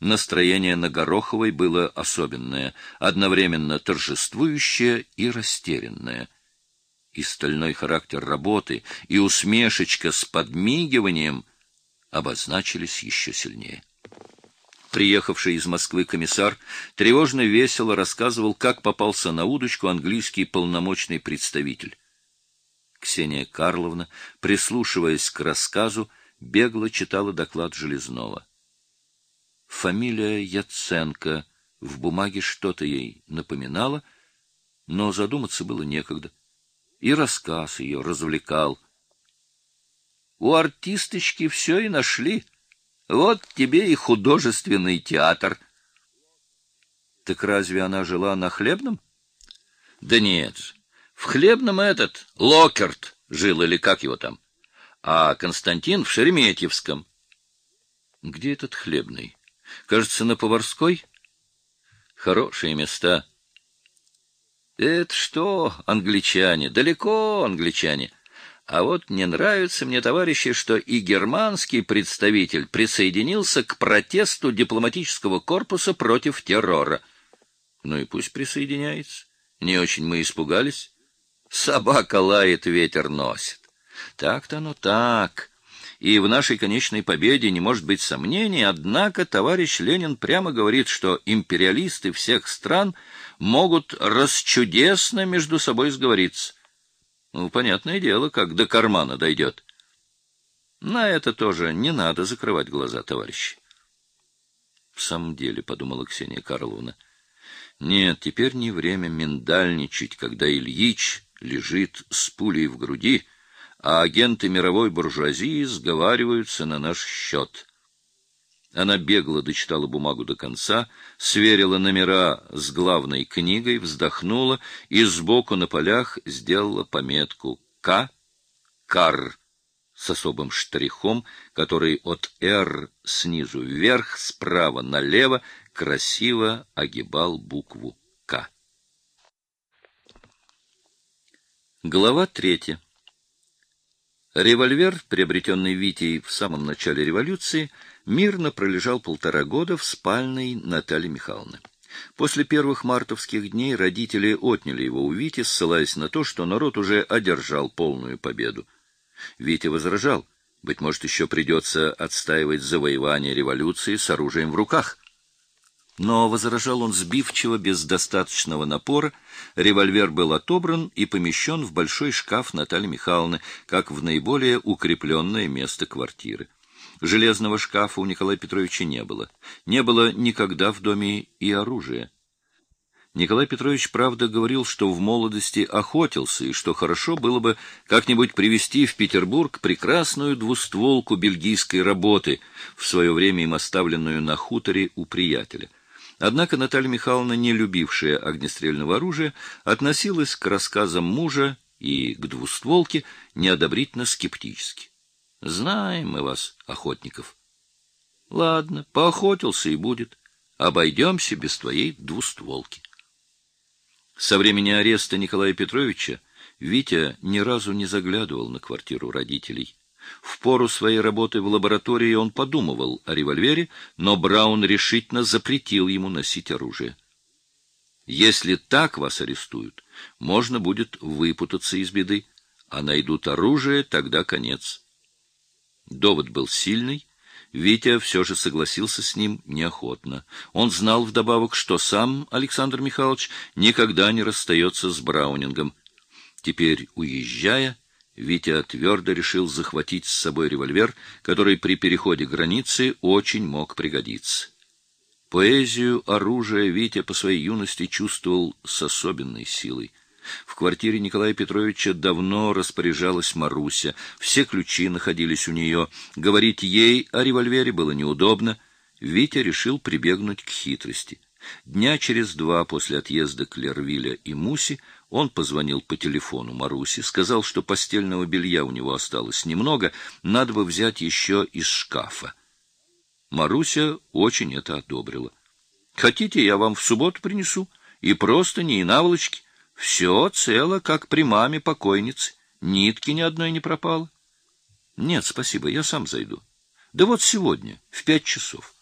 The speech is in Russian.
Настроение на Гороховой было особенное, одновременно торжествующее и растерянное. И стальной характер работы, и усмешечка с подмигиванием обозначились еще сильнее. Приехавший из Москвы комиссар тревожно весело рассказывал, как попался на удочку английский полномочный представитель. Ксения Карловна, прислушиваясь к рассказу, бегло читала доклад Железного. Фамилия Яценко в бумаге что-то ей напоминала, но задуматься было некогда. И рассказ ее развлекал. У артисточки все и нашли. Вот тебе и художественный театр. Так разве она жила на хлебном? Да нет, в хлебном этот Локерт жил или как его там, а Константин в Шереметьевском. Где этот хлебный? Кажется, на Поварской. Хорошие места. Это что, англичане, далеко англичане. А вот не нравится мне, товарищи, что и германский представитель присоединился к протесту дипломатического корпуса против террора. Ну и пусть присоединяется. Не очень мы испугались. Собака лает, ветер носит. Так-то оно так. И в нашей конечной победе не может быть сомнений, однако товарищ Ленин прямо говорит, что империалисты всех стран могут расчудесно между собой сговориться. Ну, понятное дело, как до кармана дойдет. На это тоже не надо закрывать глаза, товарищи. В самом деле, — подумала Ксения Карловна, — нет, теперь не время миндальничать, когда Ильич лежит с пулей в груди, а агенты мировой буржуазии сговариваются на наш счет. Она бегло дочитала бумагу до конца, сверила номера с главной книгой, вздохнула и сбоку на полях сделала пометку «К», «Кар» с особым штрихом, который от «Р» снизу вверх, справа налево красиво огибал букву «К». Глава третья. Револьвер, приобретенный Витей в самом начале революции, мирно пролежал полтора года в спальной Натальи Михайловны. После первых мартовских дней родители отняли его у Вити, ссылаясь на то, что народ уже одержал полную победу. Витя возражал, быть может, еще придется отстаивать завоевание революции с оружием в руках. Но возражал он сбивчиво, без достаточного напора. Револьвер был отобран и помещен в большой шкаф Натальи Михайловны, как в наиболее укрепленное место квартиры. Железного шкафа у Николая Петровича не было. Не было никогда в доме и оружия. Николай Петрович, правда, говорил, что в молодости охотился, и что хорошо было бы как-нибудь привезти в Петербург прекрасную двустволку бельгийской работы, в свое время им оставленную на хуторе у приятеля. Однако Наталья Михайловна, не любившая огнестрельного оружия, относилась к рассказам мужа и к двустволке неодобрительно скептически. Знаем мы вас, охотников. Ладно, поохотился и будет. Обойдемся без твоей двустволки. Со времени ареста Николая Петровича Витя ни разу не заглядывал на квартиру родителей. В пору своей работы в лаборатории он подумывал о револьвере, но Браун решительно запретил ему носить оружие. Если так вас арестуют, можно будет выпутаться из беды, а найдут оружие, тогда конец. Довод был сильный, Витя все же согласился с ним неохотно. Он знал вдобавок, что сам Александр Михайлович никогда не расстается с Браунингом. Теперь, уезжая, Витя твердо решил захватить с собой револьвер, который при переходе границы очень мог пригодиться. Поэзию оружия Витя по своей юности чувствовал с особенной силой. В квартире Николая Петровича давно распоряжалась Маруся, все ключи находились у нее. Говорить ей о револьвере было неудобно. Витя решил прибегнуть к хитрости. Дня через два после отъезда Клервиля и Муси он позвонил по телефону Марусе, сказал, что постельного белья у него осталось немного, надо бы взять еще из шкафа. Маруся очень это одобрила. — Хотите, я вам в субботу принесу? И просто не и наволочки. Все цело, как при маме покойницы. Нитки ни одной не пропало. Нет, спасибо, я сам зайду. Да вот сегодня, в пять часов.